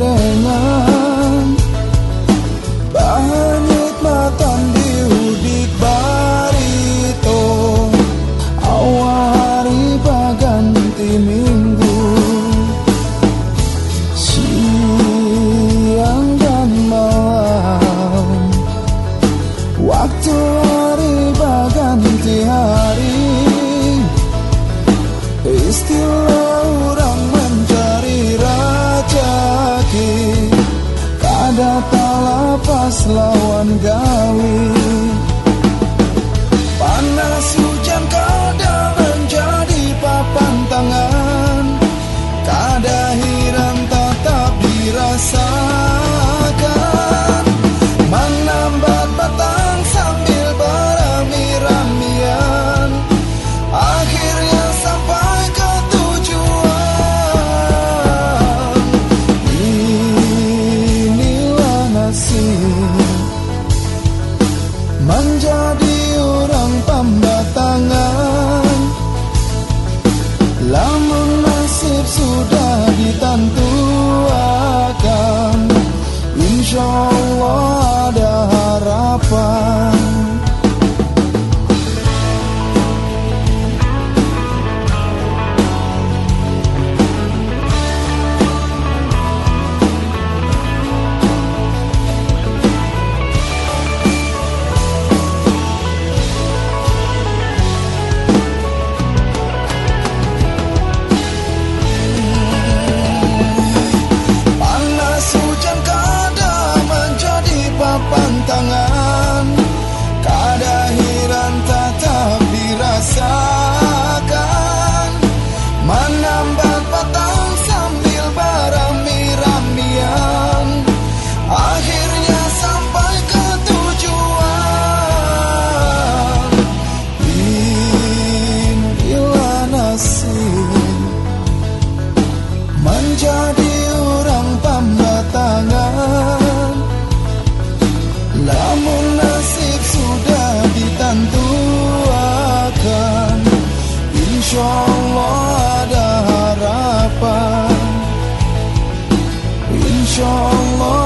pandangan. Banyak di udik barito. Awal hari baganti minggu. Siang dan malam. Waktu hari baganti hari. Istilah Hingga lapas lawan gawi. Panas hujan kau damai Jadi orang pembatangan. Lamun nasib sudah ditentukan Insya Allah passar. Insya Allah ada harapan. Insya Allah